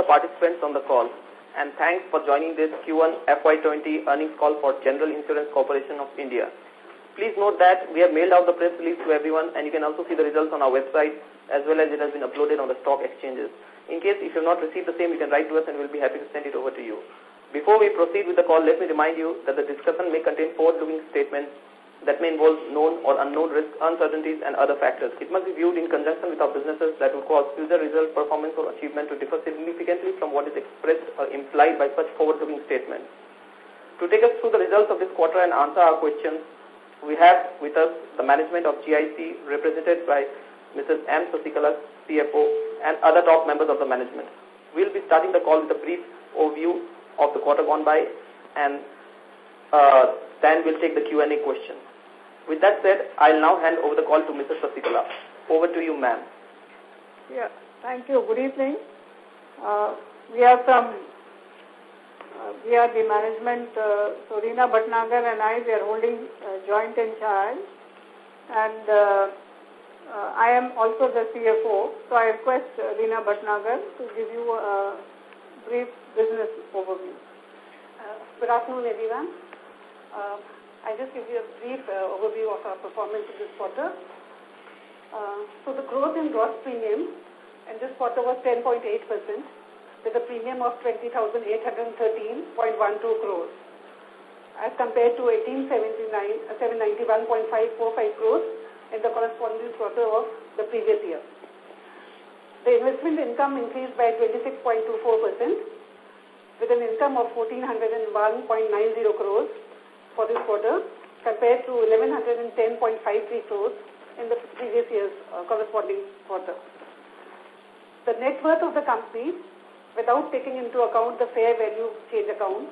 the participants on the call and thanks for joining this Q1 FY20 earnings call for General Insurance Corporation of India. Please note that we have mailed out the press release to everyone and you can also see the results on our website as well as it has been uploaded on the stock exchanges. In case if you have not received the same, you can write to us and we'll be happy to send it over to you. Before we proceed with the call, let me remind you that the discussion may contain forward-looking statements that may involve known or unknown risks, uncertainties, and other factors. It must be viewed in conjunction with our businesses that will cause future result, performance, or achievement to differ significantly from what is expressed or implied by such forward-looking statements. To take us through the results of this quarter and answer our questions, we have with us the management of GIC represented by Mrs. M. Sasikala, CFO, and other top members of the management. We'll be starting the call with a brief overview of the quarter gone by and uh, then we'll take the Q&A questions. With that said, I'll now hand over the call to Mrs. Sasikala. Over to you, ma'am. Yeah, thank you. Good evening. Uh, we are from, uh, we are the management, uh, so Reena Bhatnagar and I, we are holding uh, joint in charge. And uh, uh, I am also the CFO, so I request uh, Reena Bhatnagar to give you a brief business overview. Uh, good afternoon, everyone. I just give you a brief uh, overview of our performance in this quarter. Uh, so the growth in gross premium in this quarter was 10.8% with a premium of 20,813.12 crores as compared to 1879, uh, 791.545 crores in the corresponding quarter of the previous year. The investment income increased by 26.24% with an income of 1401.90 crores for this quarter compared to 1110.53 crores in the previous year's uh, corresponding quarter. The net worth of the company, without taking into account the fair value change account,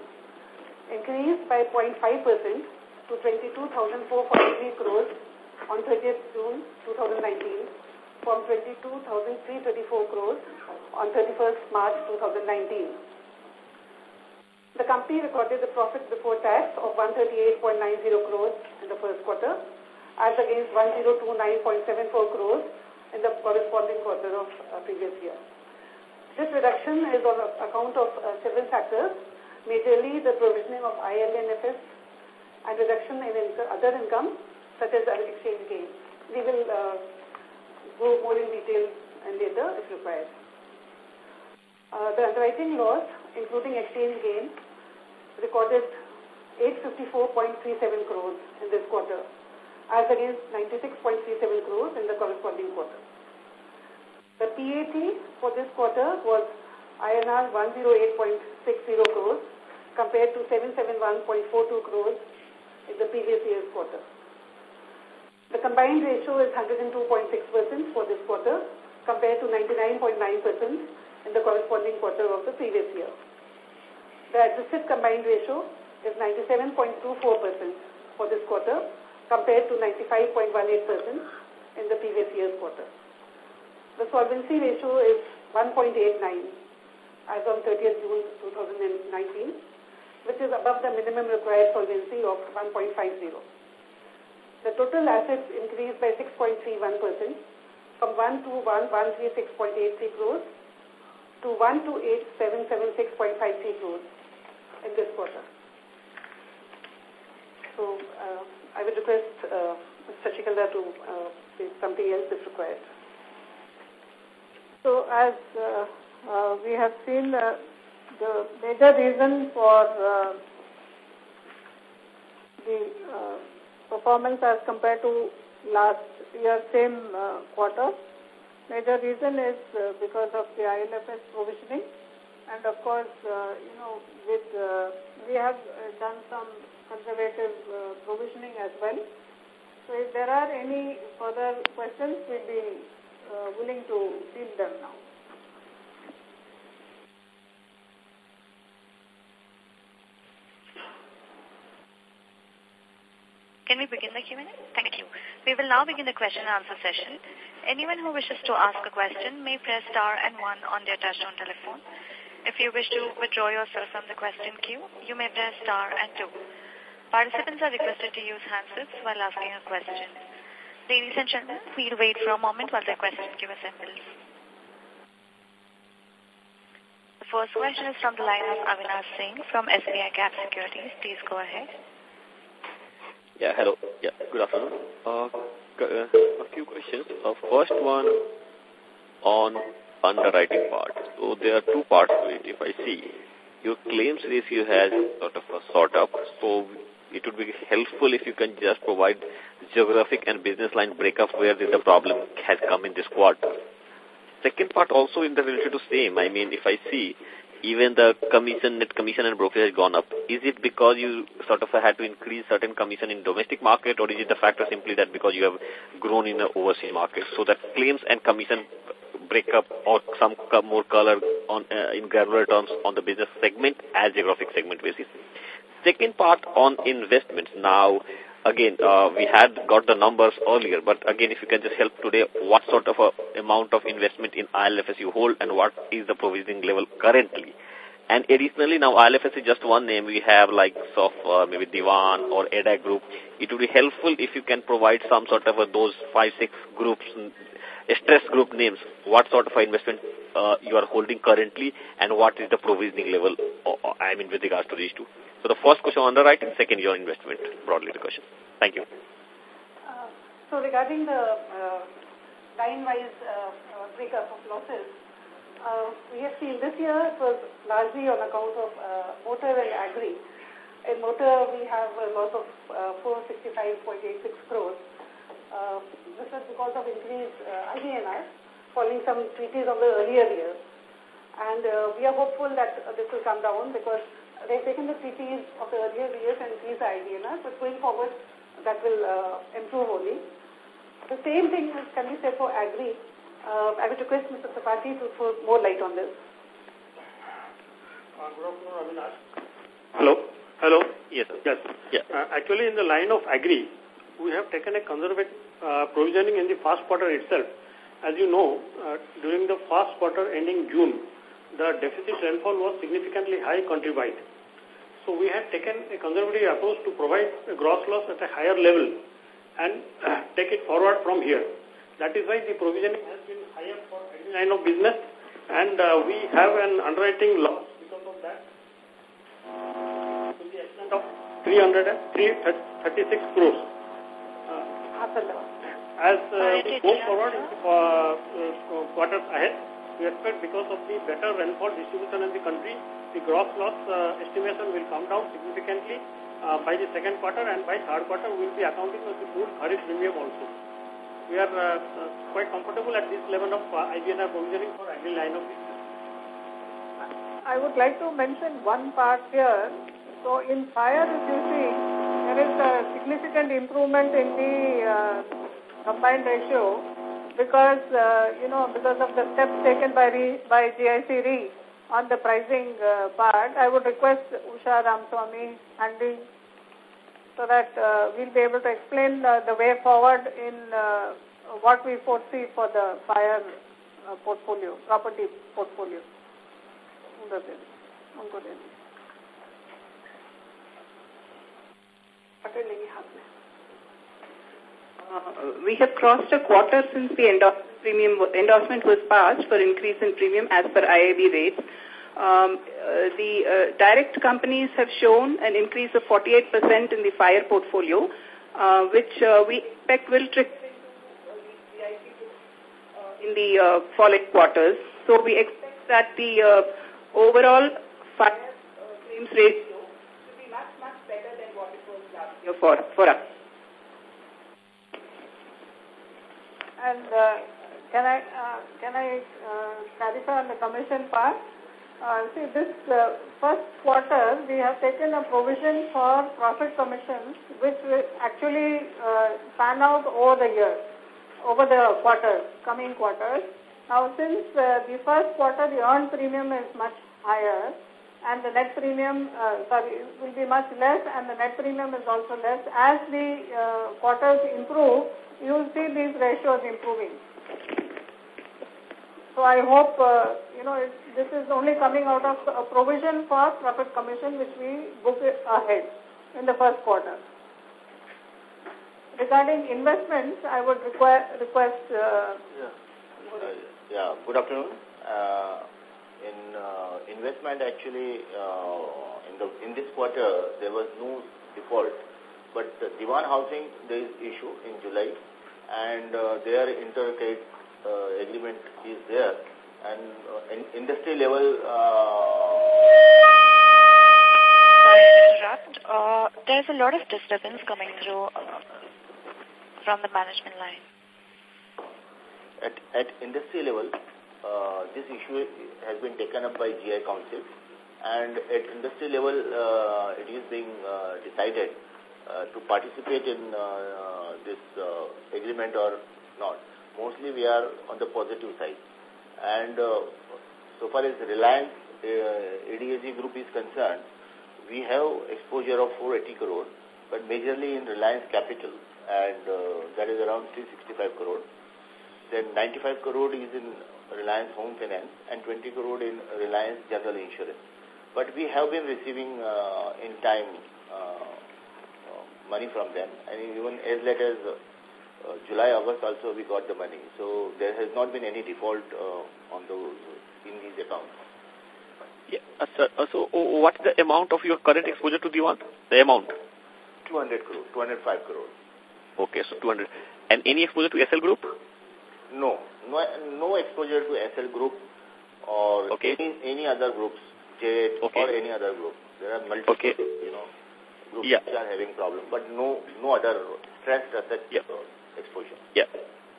increased by 0.5% to 22,443 crores on 30th June 2019 from 22,334 crores on 31st March 2019. The company recorded a profit before tax of 138.90 crores in the first quarter as against 1029.74 crores in the corresponding quarter of uh, previous year. This reduction is on account of uh, several factors, majorly the provisioning of IL&FS and reduction in inc other income such as exchange gains. We will uh, go more in detail and later if required. Uh, the underwriting loss, including exchange gain, recorded 854.37 crores in this quarter, as against 96.37 crores in the corresponding quarter. The PAT for this quarter was INR 108.60 crores compared to 771.42 crores in the previous year's quarter. The combined ratio is 102.6% for this quarter compared to 99.9% in the corresponding quarter of the previous year. The adjusted combined ratio is 97.24% for this quarter compared to 95.18% in the previous year's quarter. The solvency ratio is 1.89 as on 30th June 2019, which is above the minimum required solvency of 1.50. The total assets increased by 6.31% from 121,136.83 crores to 128,776.53 crores in this quarter. So uh, I would request uh, Mr. Sasikala to uh, something else if required. So as uh, uh, we have seen uh, the major reason for uh, the uh, performance as compared to last year same uh, quarter. Major reason is uh, because of the ILFS provisioning and of course, uh, you know, with uh, we have uh, done some conservative provisioning as well. So if there are any further questions, we'll be willing to field them now. Can we begin the Q&A? Thank you. We will now begin the question and answer session. Anyone who wishes to ask a question may press star and one on their touchtone telephone. If you wish to withdraw yourself from the question queue, you may press star and two. Participants are requested to use handsets while asking a question. Ladies and gentlemen, we'll wait for a moment while the question queue assembles. The first question is from the line of Avinash Singh from SBI Cap Securities. Please go ahead. Yeah, hello. Yeah, good afternoon. Uh, uh, a few questions. Uh, first one on underwriting part. So there are two parts to it, if I see. Your claims ratio has sort of uh, a sort up, so it would be helpful if you can just provide geographic and business line breakup where the problem has come in this quarter. Second part also in the relation to same, I mean, if I see even the commission, net commission and brokerage has gone up. Is it because you sort of had to increase certain commission in domestic market or is it the factor simply that because you have grown in the overseas market? So that claims and commission breakup or some more color on uh, in granular terms on the business segment as geographic segment basis. Second part on investments. Now, again, uh, we had got the numbers earlier, but again, if you can just help today, what sort of a amount of investment in ILFS you hold and what is the provisioning level currently? And additionally, now ILFS is just one name. We have like of uh, maybe Dewan or EDA group. It would be helpful if you can provide some sort of a, those five, six groups, stress group names. What sort of investment uh, you are holding currently and what is the provisioning level, I mean, with regards to these two. So the first question on underwriting, second your investment, broadly the question. Thank you. Uh, so regarding the uh, line-wise uh, breakup of losses, uh, we have seen this year it was largely on account of uh, motor and agri. In motor, we have a loss of uh, 465.86 crores. Uh, this is because of increased uh, IBNR, following some treaties of the earlier years. And uh, we are hopeful that uh, this will come down because they've taken the treaties of the earlier years and increased the IBNR, but going forward, that will uh, improve only. The same thing can be said for agri. Uh, I would request Mr. Tripathi to throw more light on this. Uh, good afternoon, Avinash. Hello. Hello. Yes. Sir. Yes. Yeah. Uh, actually, in the line of agri, we have taken a conservative uh, provisioning in the first quarter itself. As you know, uh, during the first quarter ending June, the deficit rainfall was significantly high countrywide. So we had taken a conservative approach to provide a gross loss at a higher level and uh, take it forward from here. That is why the provisioning has been higher for any line of business and uh, we have an underwriting loss because of that to the extent of 336 crores. Uh, as uh, we go forward for uh, quarters ahead, we expect because of the better rainfall distribution in the country, the gross loss uh, estimation will come down significantly uh, by the second quarter and by third quarter we will be accounting for the full Kharif premium also. We are uh, quite comfortable at this level of uh, IBNR provisioning for every line of business. I would like to mention one part here. So in fire, if you see, there is a significant improvement in the uh, combined ratio because, uh, you know, because of the steps taken by, re, by GIC Re on the pricing uh, part, I would request Usha Ramswamy handling so that uh, we'll be able to explain uh, the way forward in uh, what we foresee for the fire uh, portfolio, property portfolio. Uh, we have crossed a quarter since the endorse premium endorsement was passed for increase in premium as per IIB rates. Um, uh, the uh, direct companies have shown an increase of 48% in the fire portfolio, uh, which uh, we expect will trick in the uh, following quarters. So we expect that the uh, overall fire uh, claims ratio will be much, much better than what it was last year for, for us. And uh, can I uh, can I uh, clarify on the commission part? Uh, see, this uh, first quarter we have taken a provision for profit commissions, which will actually uh, pan out over the year, over the quarters, coming quarters. Now, since uh, the first quarter the earned premium is much higher, and the net premium, uh, sorry, will be much less, and the net premium is also less. As the uh, quarters improve, you will see these ratios improving. So I hope, uh, you know, it, this is only coming out of a provision for profit commission which we book ahead in the first quarter. Regarding investments, I would require, request... Uh, yeah. Uh, yeah, good afternoon. Uh, in uh, investment actually, uh, in, the, in this quarter, there was no default. But the Dewan housing, there is issue in July, and uh, their intercreditor uh, agreement is there. And uh, in industry level... Uh, Sorry to interrupt. Uh, there's a lot of disturbance coming through uh, from the management line. At, at industry level, uh, this issue has been taken up by GI Council and at industry level uh, it is being uh, decided uh, to participate in uh, this uh, agreement or not. Mostly we are on the positive side. And uh, so far as Reliance uh, ADAG group is concerned, we have exposure of 480 crore, but majorly in Reliance Capital and uh, that is around 365 crore. Then 95 crore is in Reliance Home Finance and 20 crore in Reliance General Insurance. But we have been receiving uh, in time uh, uh, money from them and even as late as uh, July, August also we got the money. So there has not been any default uh, on those in these accounts. Yeah, uh, sir, uh, so uh, what is the amount of your current exposure to Dewan? The amount? 200 crore, 205 crore. Okay, so 200. And any exposure to Essel Group? No, no, no exposure to Essel Group or okay. any, any other groups, JET okay. or any other group. There are multiple, okay. you know, groups yeah. which are having problems, but no, no other stressed asset yeah. Exposure. Yeah.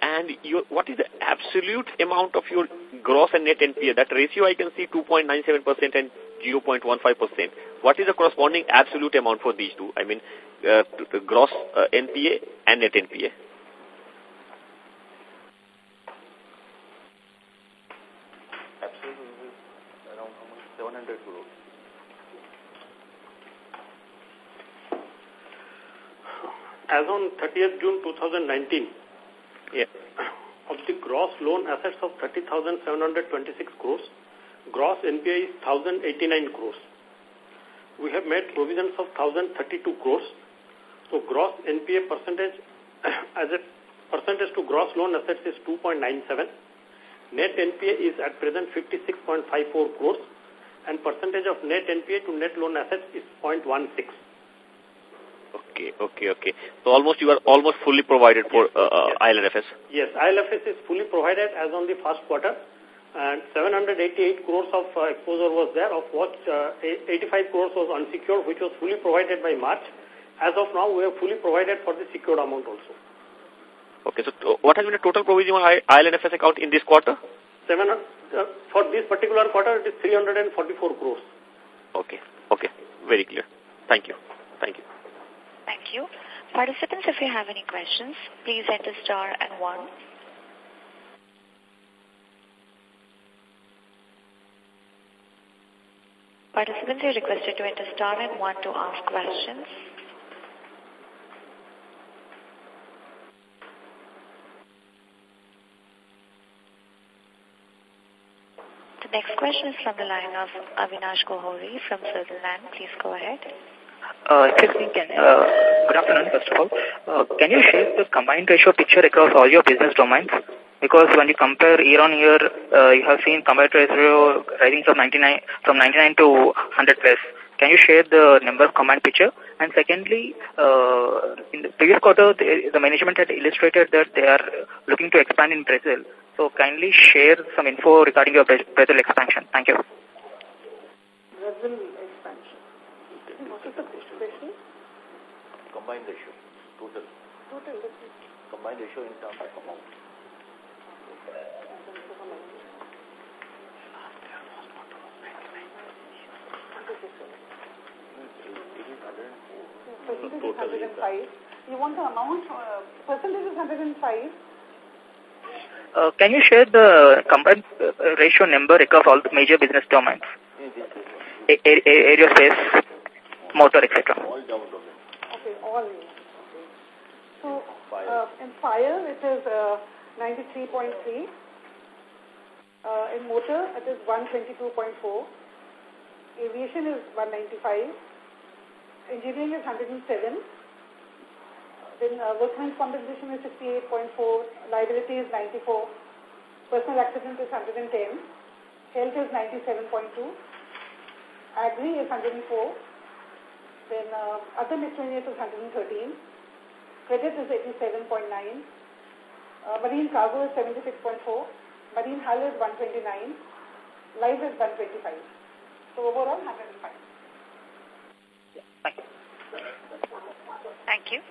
And your, what is the absolute amount of your gross and net NPA? That ratio I can see 2.97% and 0.15%. What is the corresponding absolute amount for these two? I mean, uh, the gross uh, NPA and net NPA. Absolutely around 700 crore. As on 30th June 2019, yeah. of the gross loan assets of 30,726 crores, gross NPA is 1,089 crores. We have made provisions of 1,032 crores. So gross NPA percentage as a percentage to gross loan assets is 2.97. Net NPA is at present 56.54 crores and percentage of net NPA to net loan assets is 0.16. Okay, okay, okay. So almost you are almost fully provided for uh, uh, yes. ILFS. Yes, ILFS is fully provided as on the first quarter and 788 crores of uh, exposure was there, of what uh, 85 crores was unsecured, which was fully provided by March. As of now, we have fully provided for the secured amount also. Okay, so uh, what has been the total provision on ILFS account in this quarter? Seven, uh, for this particular quarter, it is 344 crores. Okay, okay, very clear. Thank you. Thank you. Thank you. Participants, if you have any questions, please enter star and one. Participants are requested to enter star and one to ask questions. The next question is from the line of Avinash Kohori from Sutherland. Please go ahead. Uh, uh, good afternoon, first of all. Uh, can you share the combined ratio picture across all your business domains? Because when you compare year on year, uh, you have seen combined ratio rising from 99 from 99 to 100 plus. Can you share the number of combined picture? And secondly, uh, in the previous quarter, the, the management had illustrated that they are looking to expand in Brazil. So kindly share some info regarding your Brazil expansion. Thank you. Brazil expansion. What is the question? Combined ratio, total. Total. Combined ratio in terms of amount. Percentage is 105. You want the amount? Uh, percentage is 105. Uh, can you share the combined uh, ratio number across all the major business domains? A a aerospace, motor, etc. All down domain. Okay, all. So, uh, in fire, it is uh, 93.3. Uh, in motor, it is 122.4. Aviation is 195. Engineering is 107. Then uh, workman's compensation is 68.4. Liability is 94. Personal accident is 110. Health is 97.2. Agri is 104. Then uh, other miscellaneous is 113. Credit is 87.9. Uh, marine cargo is 76.4. Marine hull is 129. Life is 125. So overall 105. Thank you. Thank you.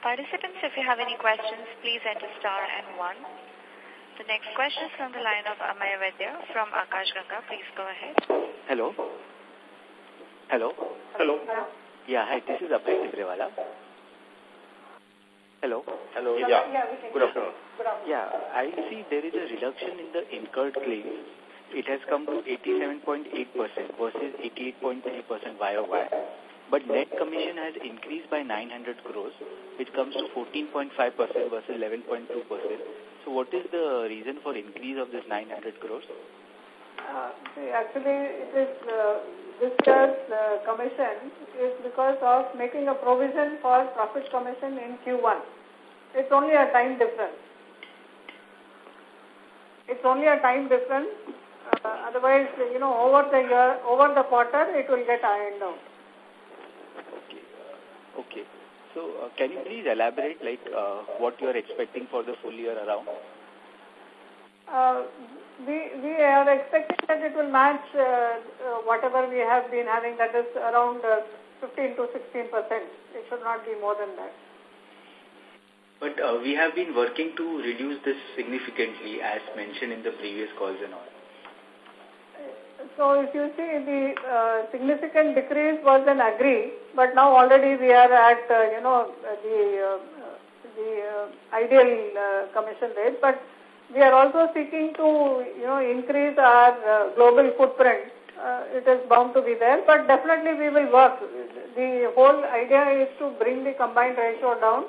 Participants, if you have any questions, please enter star and one. The next question is from the line of Amay Vaidya from Akash Ganga. Please go ahead. Hello. Hello. Hello. Yeah, hi, this is Abhay Tibrewala. Hello. Hello. Yeah, Yeah. yeah, we can Good afternoon. Good afternoon. Yeah, I see there is a reduction in the incurred claims. It has come to 87.8% versus 88.3% YOY. But net commission has increased by 900 crores, which comes to 14.5% versus 11.2%. So what is the reason for increase of this 900 crores? Uh, see, actually, it is uh, this year's uh, commission is because of making a provision for profit commission in Q1. It's only a time difference. It's only a time difference. Uh, otherwise, you know, over the year, over the quarter, it will get ironed out. Okay. Okay. So uh, can you please elaborate like uh, what you are expecting for the full year around? Uh, we we are expecting that it will match uh, uh, whatever we have been having, that is around uh, 15 to 16 percent. It should not be more than that. But uh, we have been working to reduce this significantly as mentioned in the previous calls and all. So if you see the uh, significant decrease was in agri, but now already we are at uh, you know the uh, the uh, ideal uh, commission rate, but we are also seeking to you know increase our uh, global footprint. Uh, it is bound to be there, but definitely we will work. The whole idea is to bring the combined ratio down.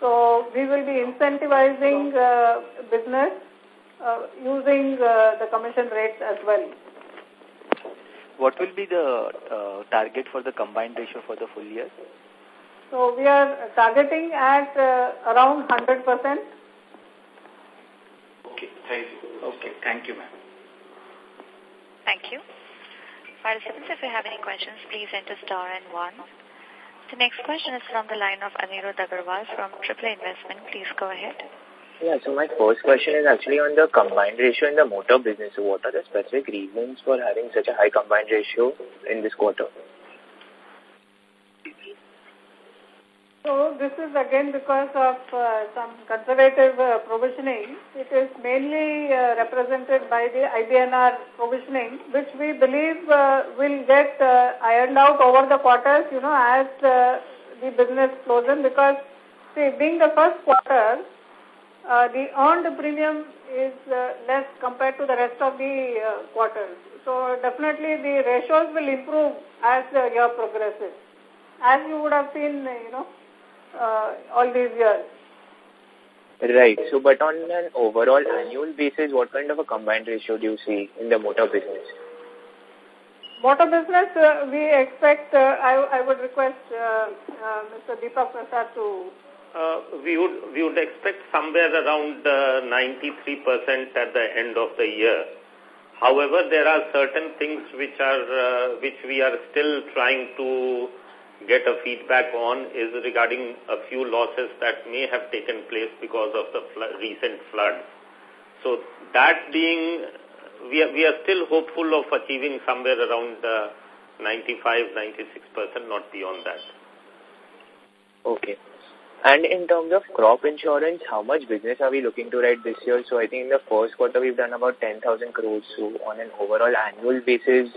So we will be incentivizing uh, business uh, using uh, the commission rates as well. What will be the uh, target for the combined ratio for the full year? So we are targeting at uh, around 100%. Okay, thank you. Okay, thank you, ma'am. Thank you. Participants, if you have any questions, please enter star and one. The next question is from the line of Anirudh Agarwal from Triple Investment. Please go ahead. Yeah, so my first question is actually on the combined ratio in the motor business. What are the specific reasons for having such a high combined ratio in this quarter? So this is again because of uh, some conservative uh, provisioning. It is mainly uh, represented by the IBNR provisioning, which we believe uh, will get uh, ironed out over the quarters, you know, as uh, the business flows in. Because, see, being the first quarter, the earned premium is less compared to the rest of the quarters. So definitely the ratios will improve as the year progresses. As you would have seen, you know, uh, all these years. Right. So, but on an overall annual basis, what kind of a combined ratio do you see in the motor business? Motor business, uh, we expect, uh, I, I would request uh, uh, Mr. Deepak Prasad to uh, we would we would expect somewhere around 93% uh, at the end of the year. However, there are certain things which are uh, which we are still trying to get a feedback on is regarding a few losses that may have taken place because of the fl recent floods. So that being, we are, we are still hopeful of achieving somewhere around uh, 95, 96%, not beyond that. Okay. And in terms of crop insurance, how much business are we looking to write this year? So I think in the first quarter we've done about 10,000 crores. So on an overall annual basis.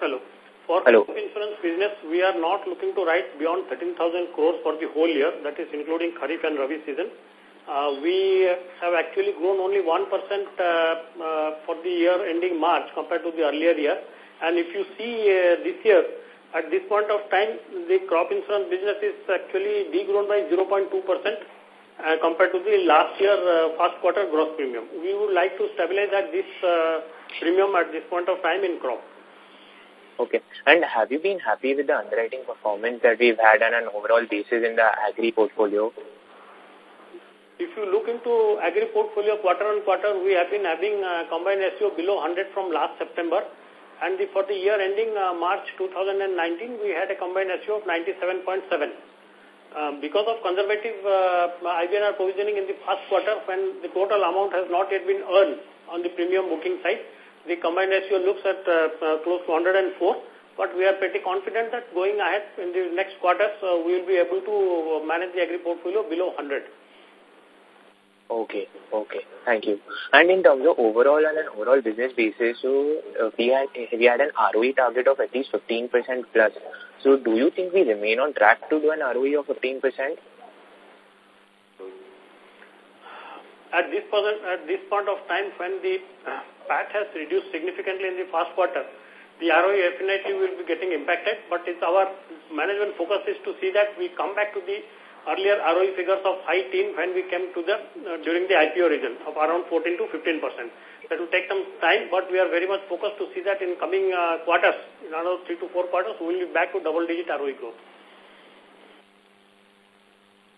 Hello. For Hello. crop insurance business, we are not looking to write beyond 13,000 crores for the whole year, that is including Kharif and Rabi season. Uh, we have actually grown only 1% uh, uh, for the year ending March compared to the earlier year. And if you see uh, this year, at this point of time, the crop insurance business is actually degrown by 0.2% uh, compared to the last year uh, first quarter gross premium. We would like to stabilize at this uh, premium at this point of time in crop. Okay. And have you been happy with the underwriting performance that we've had on an overall basis in the agri portfolio? if you look into agri portfolio quarter on quarter, we have been having a combined ratio below 100 from last September. And the, for the year ending uh, March 2019, we had a combined ratio of 97.7. Um, because of conservative uh, IBNR provisioning in the first quarter, when the total amount has not yet been earned on the premium booking side, the combined ratio looks at uh, uh, close to 104. But we are pretty confident that going ahead in the next quarters, uh, we will be able to manage the agri portfolio below 100. Okay, okay. Thank you. And in terms of overall and an overall business basis, so uh, we had we had an ROE target of at least 15% plus. So do you think we remain on track to do an ROE of 15%? At this, point, at this point of time, when the PAT has reduced significantly in the first quarter, the ROE definitely will be getting impacted, but it's our management focus is to see that we come back to the earlier ROE figures of high teen when we came to the, uh, during the IPO region of around 14 to 15 percent. That will take some time, but we are very much focused to see that in coming uh, quarters, in another three to four quarters, we will be back to double-digit ROE growth.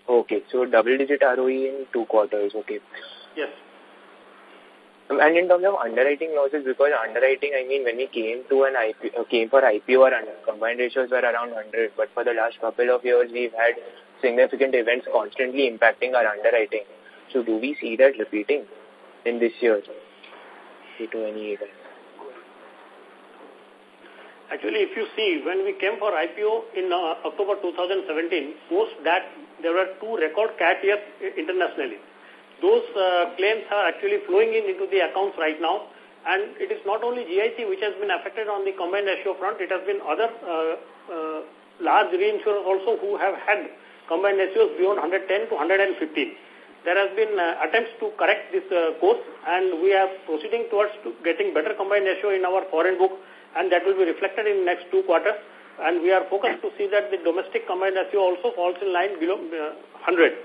Okay, so double-digit ROE in two quarters, okay. Yes. Um, and in terms of underwriting losses, because underwriting, I mean, when we came to an IP, uh, came for IPO, our combined ratios were around 100, but for the last couple of years, we've had significant events constantly impacting our underwriting. So do we see that repeating in this year to any event? Actually, if you see, when we came for IPO in uh, October 2017, post that there were two record cat years internationally. Those uh, claims are actually flowing in into the accounts right now. And it is not only GIC which has been affected on the combined ratio front, it has been other uh, uh, large reinsurers also who have had combined ratios beyond 110 to 115. There has been uh, attempts to correct this uh, course and we are proceeding towards to getting better combined ratio in our foreign book and that will be reflected in next two quarters and we are focused to see that the domestic combined ratio also falls in line below uh, 100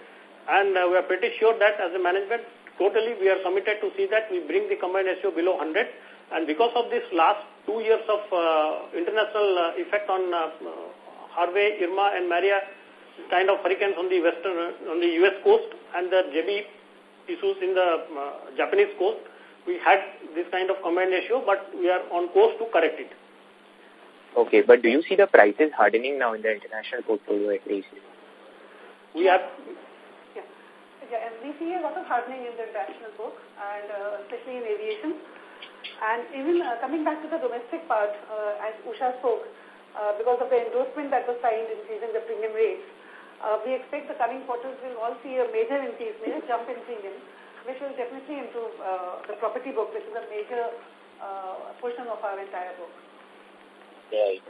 and uh, we are pretty sure that as a management totally we are committed to see that we bring the combined ratio below 100 and because of this last two years of uh, international uh, effect on uh, Harvey, Irma and Maria kind of hurricanes on the western, on the U.S. coast and the Jebi issues in the uh, Japanese coast, we had this kind of combined ratio, but we are on course to correct it. Okay, but do you see the prices hardening now in the international portfolio at least? We are... Yeah, yeah and we see a lot of hardening in the international book, and uh, especially in aviation. And even uh, coming back to the domestic part, uh, as Usha spoke, uh, because of the endorsement that was signed increasing the premium rates, uh, we expect the coming quarters will all see a major increase, major jump in premium, which will definitely improve uh, the property book, which is a major uh, portion of our entire book. Right.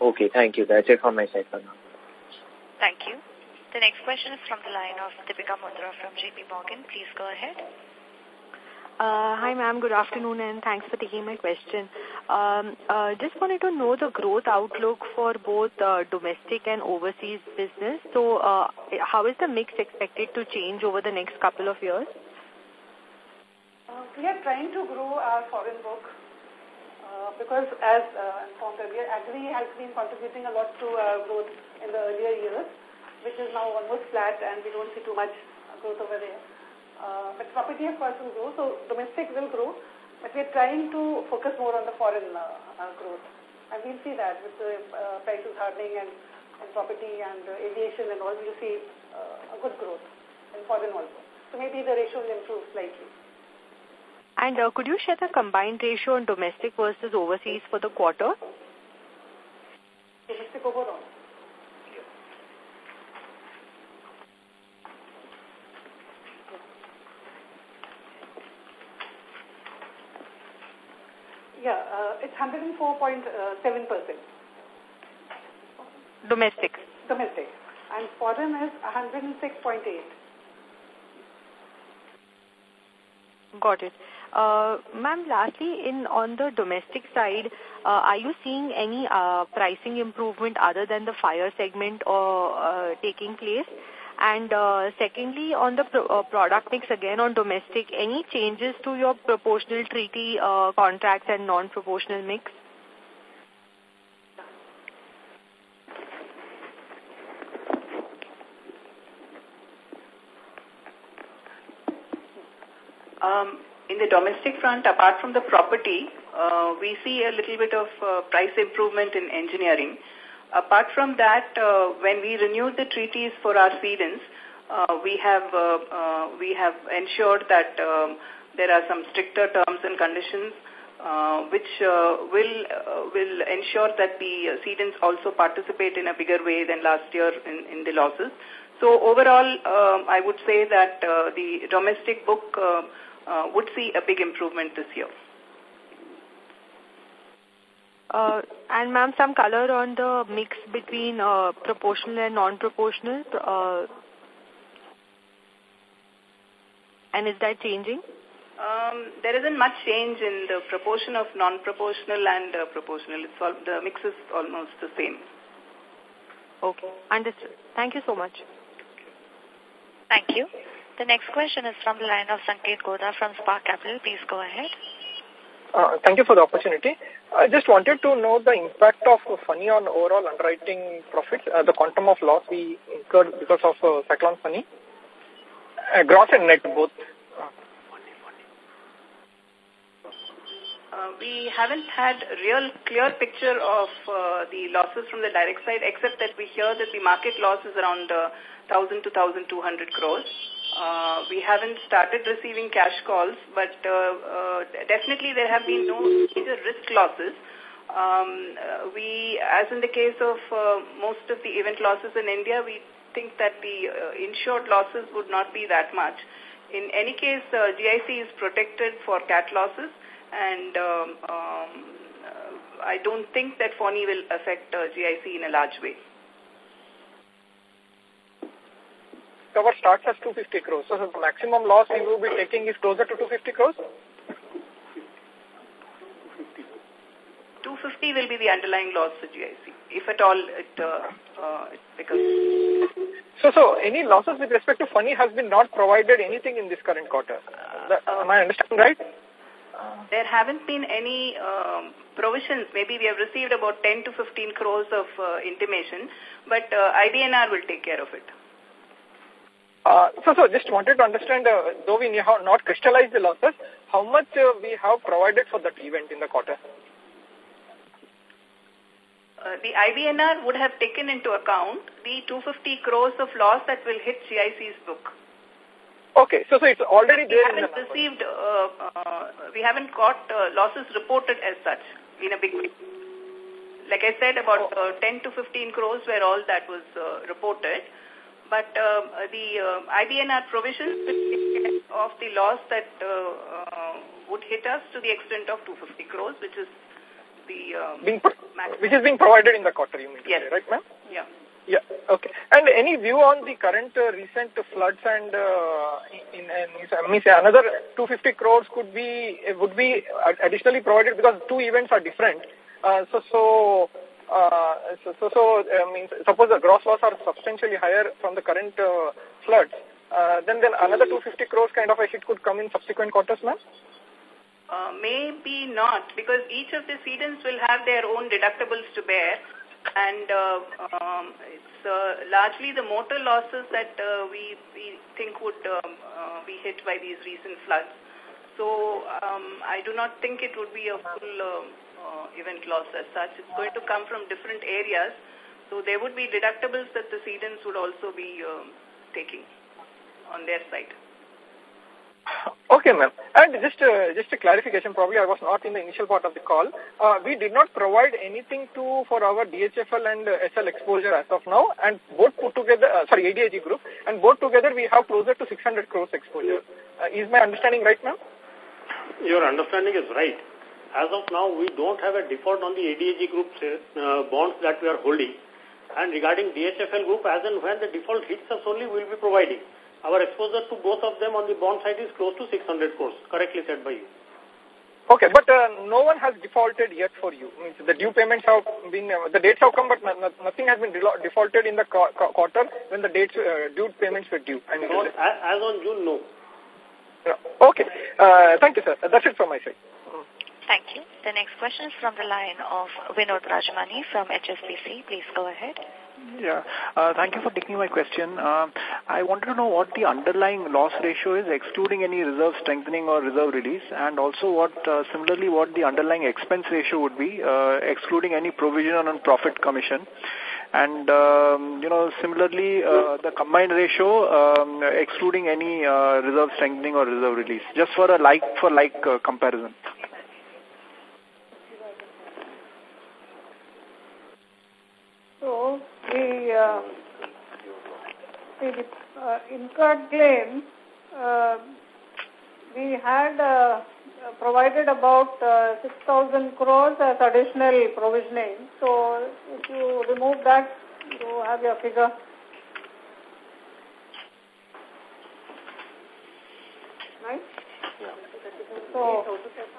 Okay, thank you. That's it from my side for now. Thank you. The next question is from the line of Deepika Mundra from JP Morgan. Please go ahead. Uh, hi, ma'am. Good afternoon, and thanks for taking my question. Um, uh, just wanted to know the growth outlook for both uh, domestic and overseas business. So, uh, how is the mix expected to change over the next couple of years? Uh, we are trying to grow our foreign book uh, because, as uh, informed earlier, agri has been contributing a lot to uh, growth in the earlier years, which is now almost flat, and we don't see too much growth over there. Uh, but property, of course, will grow. So domestic will grow, but we're trying to focus more on the foreign uh, uh, growth. And we'll see that with the uh, prices hardening and, and property and uh, aviation and all, we'll see uh, a good growth in foreign also. So maybe the ratio will improve slightly. And uh, could you share the combined ratio on domestic versus overseas for the quarter? Domestic overall. Yeah, uh, it's 104.7%. Domestic. Domestic. And foreign is 106.8. Got it. Uh, Ma'am, lastly, in on the domestic side, uh, are you seeing any uh, pricing improvement other than the fire segment or uh, taking place? And uh, secondly, on the pro uh, product mix again on domestic, any changes to your proportional treaty uh, contracts and non-proportional mix? Um, in the domestic front, apart from the property, uh, we see a little bit of uh, price improvement in engineering. Apart from that, uh, when we renewed the treaties for our cedents, uh, we have uh, uh, we have ensured that um, there are some stricter terms and conditions uh, which uh, will uh, will ensure that the cedents also participate in a bigger way than last year in, in the losses. So overall, um, I would say that uh, the domestic book uh, uh, would see a big improvement this year. Uh, and ma'am, some color on the mix between uh, proportional and non-proportional. Uh, and is that changing? Um, there isn't much change in the proportion of non-proportional and uh, proportional. It's all, the mix is almost the same. Okay, understood. Thank you so much. Thank you. The next question is from the line of Sanket Godha from Spark Capital. Please go ahead. Uh, thank you for the opportunity. I just wanted to know the impact of Fani on overall underwriting profits, uh, the quantum of loss we incurred because of uh, Cyclone Fani, uh, gross and net both. Uh, we haven't had a real clear picture of the losses from the direct side, except that we hear that the market loss is around uh, 1,000 to 1,200 crores. Uh, we haven't started receiving cash calls, but uh, uh, definitely there have been no major risk losses. Um, uh, we, as in the case of uh, most of the event losses in India, we think that the uh, insured losses would not be that much. In any case, uh, GIC is protected for cat losses and um, um, uh, I don't think that Fani will affect uh, GIC in a large way. Cover starts as 250 crores. So the maximum loss we will be taking is closer to 250 crores? 250 will be the underlying loss for GIC, if at all it, uh, uh, it becomes. So, so any losses with respect to Fani has been not provided anything in this current quarter. That, am I understanding right? There haven't been any um, provisions. Maybe we have received about 10 to 15 crores of uh, intimation, but uh, IBNR will take care of it. Uh, so, so just wanted to understand, uh, though we have not crystallized the losses, how much uh, we have provided for that event in the quarter? Uh, the IBNR would have taken into account the 250 crores of loss that will hit GIC's book. Okay, so, so it's already we there We haven't received, uh, uh, we haven't got uh, losses reported as such in a big way. Like I said, about uh, 10 to 15 crores were all that was uh, reported. But uh, the uh, IBNR provisions will take care of the loss that uh, uh, would hit us to the extent of 250 crores, which is the um, being which is being provided in the quarter, you mean yes. say, right, ma'am? Yeah. Yeah, okay. And any view on the current uh, recent floods and uh, in, in, I mean, say another 250 crores could be would be additionally provided because two events are different. Uh, so, so, uh, so, so, so I mean, suppose the gross loss are substantially higher from the current uh, floods, uh, then then another 250 crores kind of a hit could come in subsequent quarters, ma'am. Uh, maybe not, because each of the cedents will have their own deductibles to bear and uh, um, it's uh, largely the motor losses that uh, we, we think would um, uh, be hit by these recent floods. So um, I do not think it would be a full uh, uh, event loss as such. It's going to come from different areas. So there would be deductibles that the cedents would also be uh, taking on their side. Okay, ma'am. And just uh, just a clarification, probably I was not in the initial part of the call. Uh, we did not provide anything to for our DHFL and uh, Essel exposure as of now, and both put together, uh, sorry, ADAG group, and both together we have closer to 600 crores exposure. Uh, is my understanding right, ma'am? Your understanding is right. As of now, we don't have a default on the ADAG group uh, bonds that we are holding. And regarding DHFL group, as and when the default hits us only, we will be providing. Our exposure to both of them on the bond side is close to 600 crores, correctly said by you. Okay, but uh, no one has defaulted yet for you. The due payments have been, uh, the dates have come, but nothing has been defaulted in the quarter when the dates, uh, due payments were due. no, as on June, no. Okay, uh, thank you, sir. That's it from my side. Thank you. The next question is from the line of Vinod Rajmani from HSBC. Please go ahead. Yeah. Uh, thank you for taking my question. Uh, I wanted to know what the underlying loss ratio is, excluding any reserve strengthening or reserve release, and also what, uh, similarly, what the underlying expense ratio would be, uh, excluding any provision on profit commission. And, um, you know, similarly, uh, the combined ratio, um, excluding any uh, reserve strengthening or reserve release, just for a like-for-like -like, uh, comparison. So, the, uh, the uh, incurred claim, uh, we had uh, provided about uh, 6,000 crores as additional provisioning. So, if you remove that, you have your figure. Right? Yeah. So,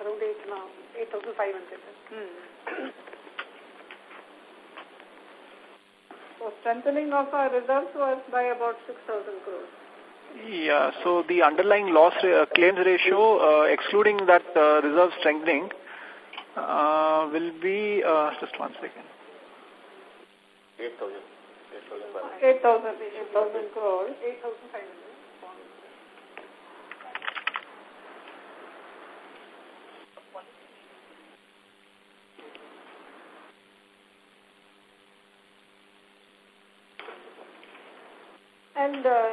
around 8 now, 8,500. Hmm. So strengthening of our reserves was by about 6,000 crores. Yeah, so the underlying loss uh, claims ratio, uh, excluding that uh, reserve strengthening, uh, will be, uh, just one second. 8,000. 8,000 8, crores. 8,500. And uh,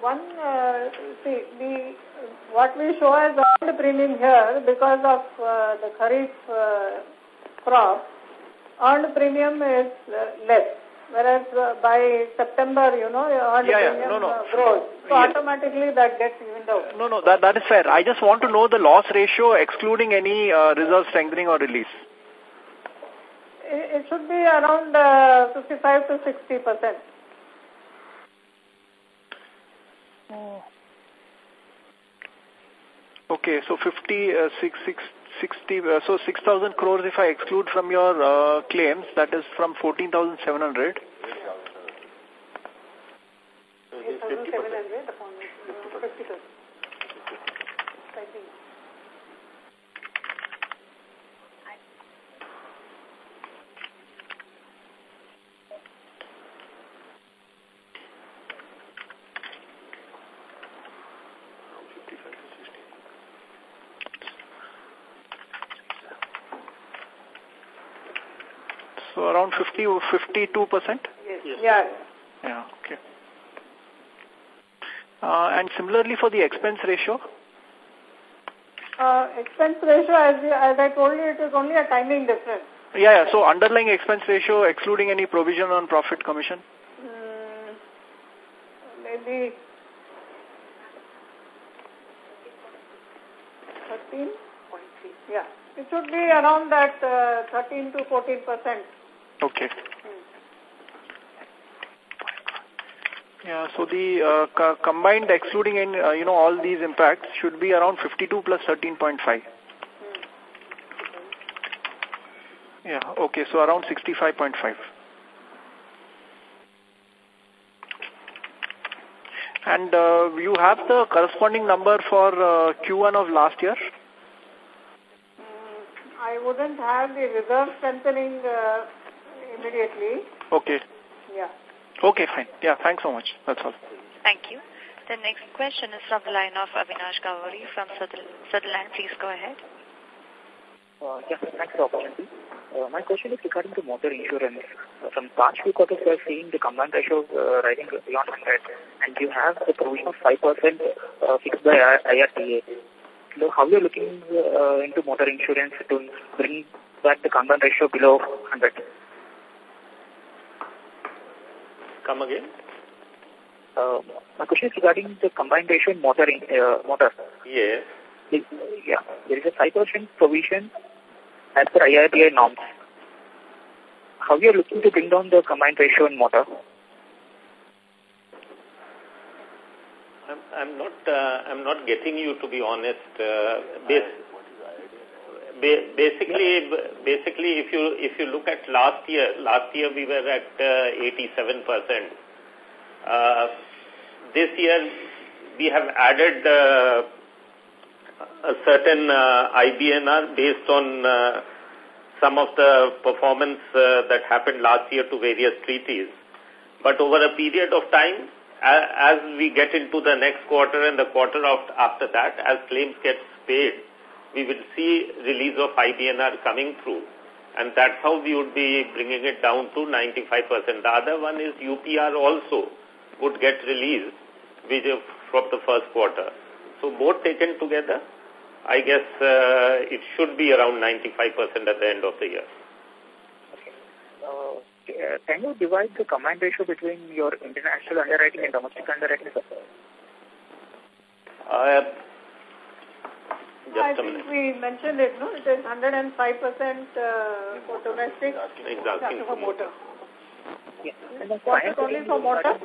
one, uh, see, the, what we show as earned premium here, because of uh, the Kharif uh, crop, earned premium is uh, less. Whereas uh, by September, you know, earned yeah, yeah. premium no, no. Uh, grows. So yeah. automatically that gets evened out. No, no, that, that is fair. I just want to know the loss ratio excluding any uh, reserve strengthening or release. It, it should be around uh, 55 to 60 percent. Oh. Okay, so 50, uh, 6, 6, 60, uh, so 6,000 crores if I exclude from your uh, claims, that is from 14,700. So upon 50,000. Around 50 or 52 percent? Yes. Yeah. Yeah, okay. Uh, and similarly for the expense ratio? Uh, expense ratio, as, as I told you, it is only a timing difference. Yeah, yeah, so underlying expense ratio excluding any provision on profit commission? Mm, maybe 13? Yeah, it should be around that uh, 13 to 14 percent. Okay. Yeah, so the uh, co combined excluding in, uh, you know, all these impacts should be around 52 plus 13.5. Yeah, okay, so around 65.5. And uh, you have the corresponding number for uh, Q1 of last year? I wouldn't have the reserve strengthening uh, immediately. Okay. Yeah. Okay, fine. Yeah, thanks so much. That's all. Thank you. The next question is from the line of Avinash Gawari from Sutherland. Please go ahead. Uh, yeah, thanks for the opportunity. Uh, my question is regarding the motor insurance. Uh, from past few quarters, we are seeing the combined ratio uh, rising beyond 100, and you have the provision of 5% uh, fixed by IRDA. So how are you are looking uh, into motor insurance to bring back the combined ratio below 100? Come again? Uh, my question is regarding the combined ratio in motor. In, uh, motor. Yes. Yeah, there is a 5% provision as per IRDA norms. How you are looking to bring down the combined ratio in motor? I'm, I'm not. Uh, I'm not getting you to be honest. Uh, bas basically, basically, if you if you look at last year, last year we were at uh, 87 percent. Uh, this year we have added uh, a certain IBNR based on some of the performance uh, that happened last year to various treaties. But over a period of time, as we get into the next quarter and the quarter after that, as claims get paid, we will see release of IBNR coming through. And that's how we would be bringing it down to 95%. The other one is UPR also would get released from the first quarter. So both taken together, I guess uh, it should be around 95% at the end of the year. Okay. Uh, can you divide the combined ratio between your international underwriting and domestic underwriting? Uh, I think we mentioned it, no? It is 105% uh, for domestic. Exactly. For motor. Yeah. And only for motor?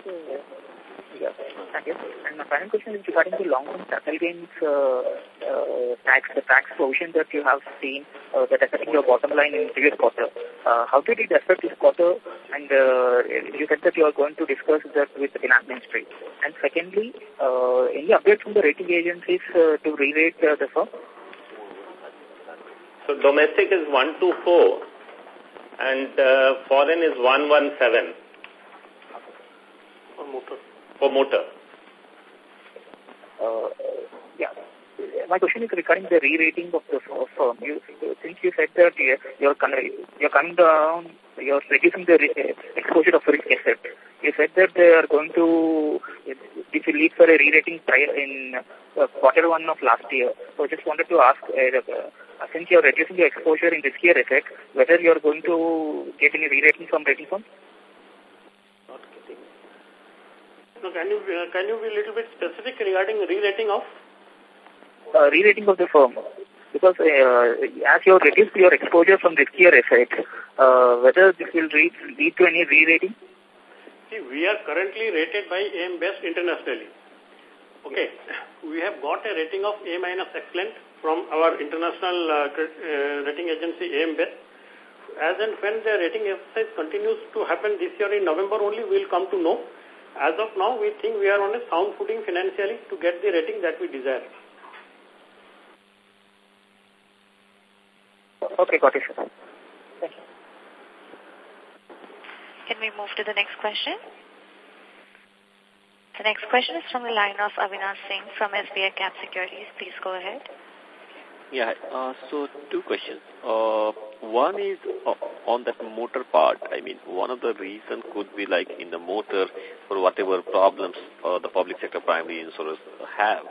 Yeah, thank you. And my final question is regarding the long-term capital gains uh, uh, tax, the tax provision that you have seen uh, that affecting your bottom line in previous quarter. Uh, how did it affect this quarter? And uh, you said that you are going to discuss that with the finance ministry. And secondly, uh, any update from the rating agencies uh, to re-rate uh, the firm? So domestic is 124 and uh, foreign is 117. For motor? Uh, yeah. My question is regarding the re-rating of the firm. You, since you said that you're, you're coming down, you're reducing the exposure of risk asset. You said that they are going to, this will lead for a re-rating in uh, quarter one of last year. So I just wanted to ask, uh, uh, since you're reducing your exposure in riskier asset, whether you're going to get any re-rating from rating firms? So can you uh, can you be a little bit specific regarding re-rating of? Uh, re-rating of the firm. Because uh, as you reduce your exposure from riskier assets, uh, whether this will lead, lead to any re-rating? See, we are currently rated by AM Best internationally. Okay, we have got a rating of A minus excellent from our international uh, uh, rating agency AM Best. As and when the rating exercise continues to happen this year in November only, we will come to know as of now, we think we are on a sound footing financially to get the rating that we desire. Okay, got it. Thank you. Can we move to the next question? The next question is from the line of Avinash Singh from SBI Cap Securities. Please go ahead. Yeah, uh, so two questions. Uh, one is uh, on that motor part. I mean, one of the reasons could be like in the motor for whatever problems uh, the public sector primary insurers have.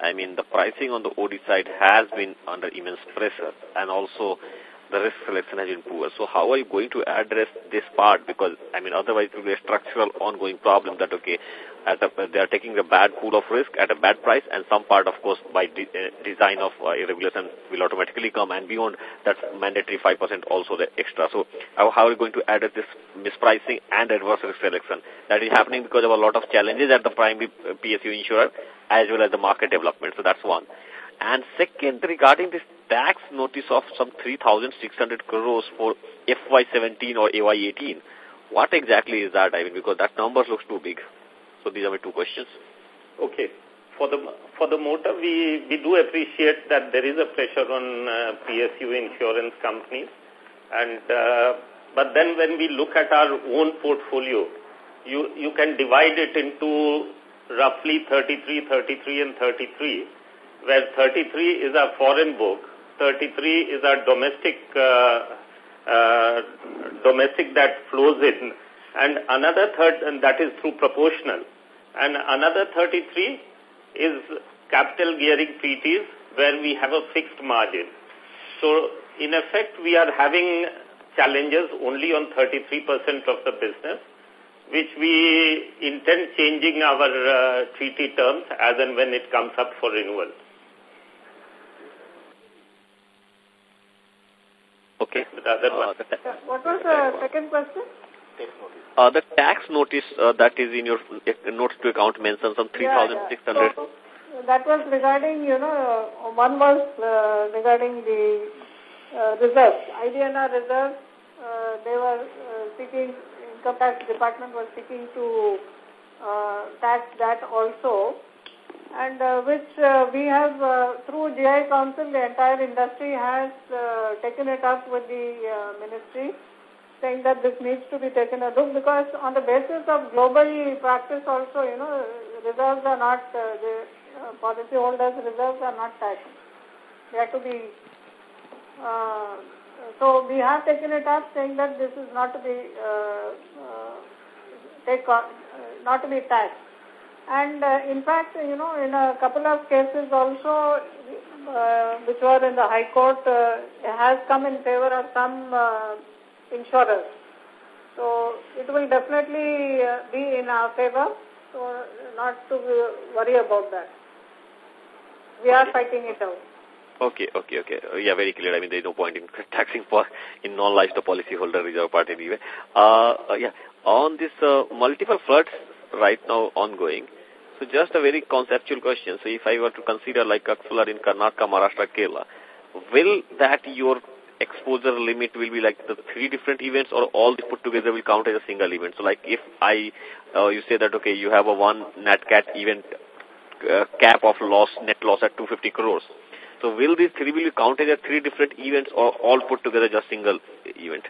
I mean, the pricing on the OD side has been under immense pressure and also the risk selection has been poor. So how are you going to address this part? Because, I mean, otherwise it will be a structural ongoing problem that, okay, at a, they are taking a bad pool of risk at a bad price and some part, of course, by de uh, design of uh, irregulation will automatically come and beyond that mandatory 5% also the extra. So how, how are you going to address this mispricing and adverse risk selection? That is happening because of a lot of challenges at the primary uh, PSU insurer as well as the market development. So that's one. And second, regarding this tax notice of some 3,600 crores for FY17 or AY18, what exactly is that? I mean, because that number looks too big. So these are my two questions. Okay. For the for the motor, we, we do appreciate that there is a pressure on uh, PSU insurance companies. And uh, But then when we look at our own portfolio, you, you can divide it into roughly 33, 33 and 33 where 33 is our foreign book, 33 is our domestic uh, uh, domestic that flows in, and another third, and that is through proportional, and another 33 is capital gearing treaties where we have a fixed margin. So, in effect, we are having challenges only on 33% of the business, which we intend changing our uh, treaty terms as and when it comes up for renewal. Okay. The other one. Uh, what was the second question? Uh, the tax notice uh, that is in your uh, notes to account mentions some 3,600. Yeah, yeah. so, that was regarding, you know, uh, one was uh, regarding the uh, reserves, IBNR reserves. Uh, they were uh, seeking, income tax department was seeking to uh, tax that also. And uh, which uh, we have, uh, through GI Council, the entire industry has uh, taken it up with the uh, ministry, saying that this needs to be taken a look because on the basis of global practice also, you know, reserves are not, uh, the policy holders' reserves are not taxed. They have to be, so we have taken it up saying that this is not to be, take, not to be taxed. And uh, in fact, you know, in a couple of cases also, uh, which were in the High Court, uh, has come in favor of some uh, insurers. So it will definitely uh, be in our favor, so not to worry about that. We are fighting it out. Okay, okay, okay. Uh, yeah, very clear. I mean, there's no point in taxing for in non-life the policyholder reserve part anyway. Uh, uh, yeah, on this uh, multiple floods right now ongoing. So just a very conceptual question. So if I were to consider like a flood in Karnataka, Maharashtra, Kerala, will that your exposure limit will be like the three different events or all put together will count as a single event? So like if I, uh, you say that, okay, you have a one NatCat event uh, cap of loss, net loss at 250 crores. So will these three will count as three different events or all put together just single event?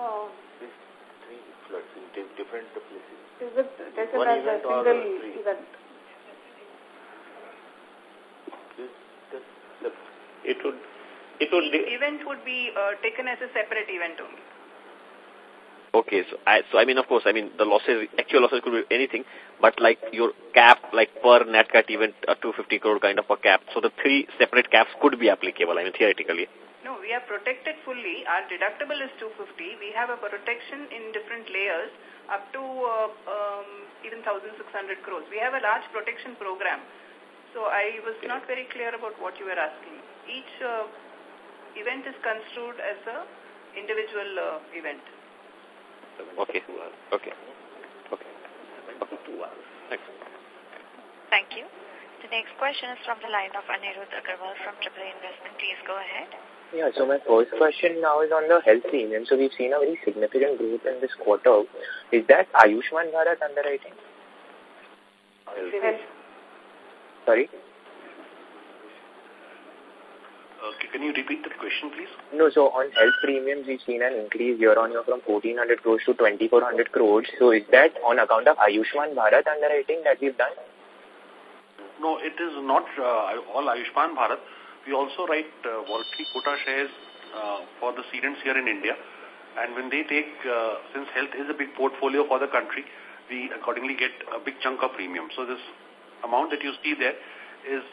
Oh, Three floods in di- different places. is it taken One as a single event? This, this, the, It would, it would, The Event would be uh, taken as a separate event only. Okay, so I, so I mean, of course, I mean, the losses, actual losses could be anything, but like your cap, like per NatCat event, a 250 crore kind of a cap. So the three separate caps could be applicable, I mean, theoretically. No, we are protected fully. Our deductible is 250. We have a protection in different layers up to uh, um, even 1,600 crores. We have a large protection program. So I was not very clear about what you were asking. Each uh, event is construed as a individual uh, event. Okay, okay, okay. Thanks. Thank you. The next question is from the line of Anirudh Agarwal from AAA Investment. Please go ahead. Yeah, so my first question now is on the health premium. So we've seen a very significant growth in this quarter. Is that Ayushman Bharat underwriting? Sorry? Okay, can you repeat that question, please? No, so on health premiums, we've seen an increase year on year from 1400 crores to 2400 crores. So is that on account of Ayushman Bharat underwriting that we've done? No, it is not uh, all Ayushman Bharat. We also write uh, voluntary quota shares uh, for the cedents here in India. And when they take, uh, since health is a big portfolio for the country, we accordingly get a big chunk of premium. So this amount that you see there is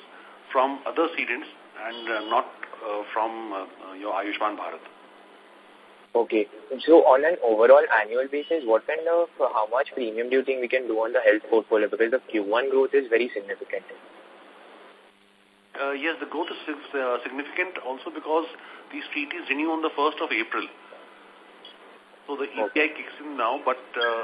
from other cedents and uh, not uh, from uh, uh, your Ayushman Bharat. Okay. So on an overall annual basis, what kind of, uh, how much premium do you think we can do on the health portfolio? Because the Q1 growth is very significant. Uh, yes, the growth is uh, significant also because these treaties renew on the 1st of April. So the EPI kicks in now, but uh,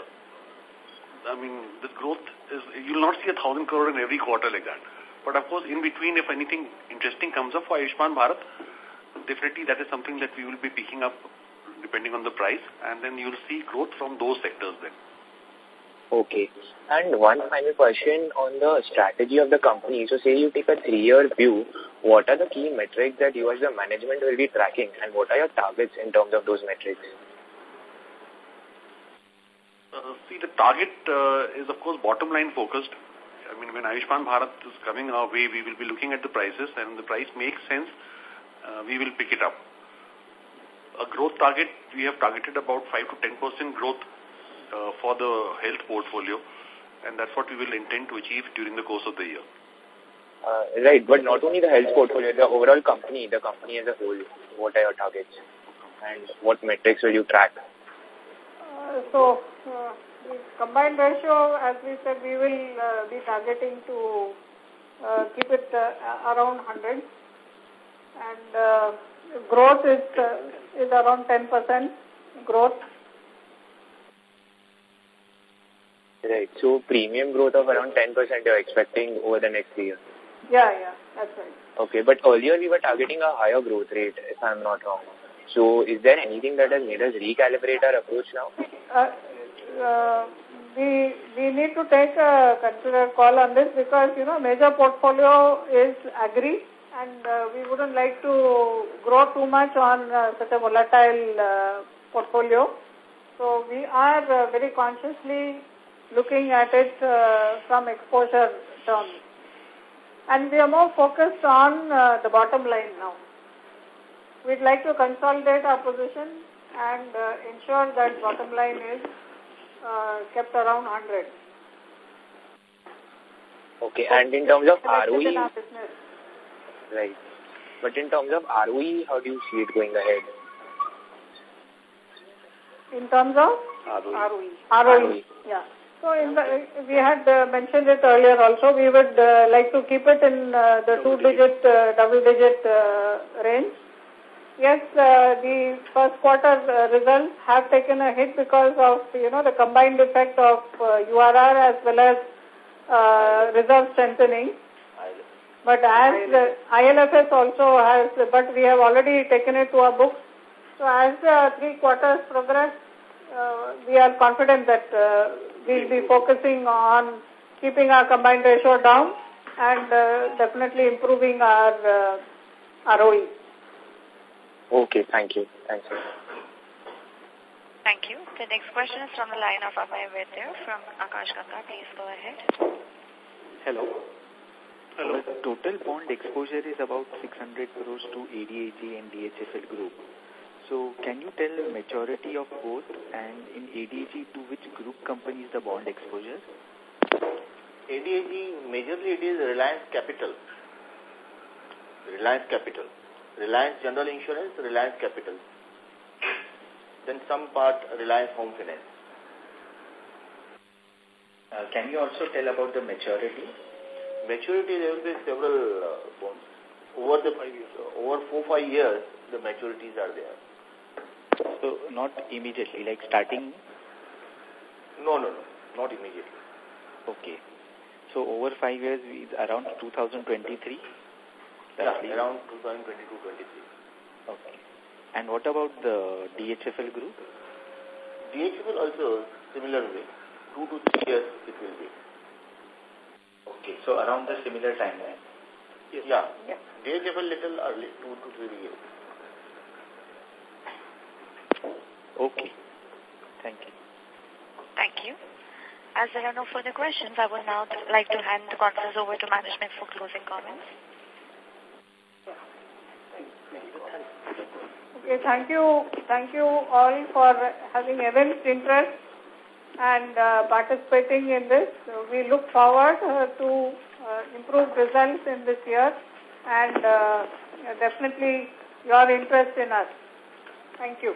I mean, the growth is, you'll not see a thousand crore in every quarter like that. But of course, in between, if anything interesting comes up for Ayushman Bharat, definitely that is something that we will be picking up depending on the price, and then you'll see growth from those sectors then. Okay. And one final question on the strategy of the company. So say you take a three-year view, what are the key metrics that you as the management will be tracking and what are your targets in terms of those metrics? Uh, see, the target uh, is, of course, bottom line focused. I mean, when Ayushman Bharat is coming our way, we will be looking at the prices, and if the price makes sense, uh, we will pick it up. A growth target, we have targeted about 5 to 10% growth uh, for the health portfolio, and that's what we will intend to achieve during the course of the year. Uh, right, but not only the health portfolio, the overall company, the company as a whole, what are your targets? And what metrics will you track? Uh, so, uh, the combined ratio, as we said, we will uh, be targeting to uh, keep it uh, around 100. And uh, growth is, uh, is around 10% growth. Right, so premium growth of around 10% you're expecting over the next year. Yeah, yeah, that's right. Okay, but earlier we were targeting a higher growth rate, if I'm not wrong. So is there anything that has made us recalibrate our approach now? Uh, uh, we, we need to take a considered call on this because, you know, major portfolio is agri and uh, we wouldn't like to grow too much on uh, such a volatile uh, portfolio. So we are uh, very consciously looking at it uh, from exposure terms. And we are more focused on uh, the bottom line now. We'd like to consolidate our position and uh, ensure that bottom line is uh, kept around 100. Okay, and in terms of ROE, right. But in terms of ROE, how do you see it going ahead? In terms of ROE. ROE. Yeah. So in the, we had uh, mentioned it earlier also, we would uh, like to keep it in uh, the two-digit, uh, double-digit uh, range. Yes, uh, the first quarter uh, results have taken a hit because of, you know, the combined effect of uh, URR as well as uh, reserve strengthening. But as the IL&FS also has, but we have already taken it to our books. So as the three quarters progress, uh, we are confident that uh, we'll be focusing on keeping our combined ratio down and uh, definitely improving our uh, ROE. Okay, thank you. Thanks. sir. Thank you. The next question is from the line of Abhay Vaidya from Akash Ganga. Please go ahead. Hello. Hello. The total bond exposure is about 600 crores to ADAG and DHFL group. So can you tell the maturity of both and in ADG to which group company is the bond exposure? ADG, majorly it is Reliance Capital. Reliance Capital. Reliance General Insurance, Reliance Capital. Then some part Reliance Home Finance. Uh, can you also tell about the maturity? Maturity, there will be several uh, bonds. Over the five years, over four, five years, the maturities are there. So not immediately, like starting? No, no, no, not immediately. Okay. So over five years is around 2023? Yeah, roughly? around 2022-23. Okay. And what about the DHFL group? DHFL also similar way. Two to three years it will be. Okay, so around the similar timeline. Yeah. yeah. DHFL little early, two to three years. Okay. Thank you. Thank you. As there are no further questions, I would now like to hand the conference over to management for closing comments. Okay, thank you, thank you all for having evinced interest and uh, participating in this. So we look forward uh, to uh, improved results in this year and uh, definitely your interest in us. Thank you.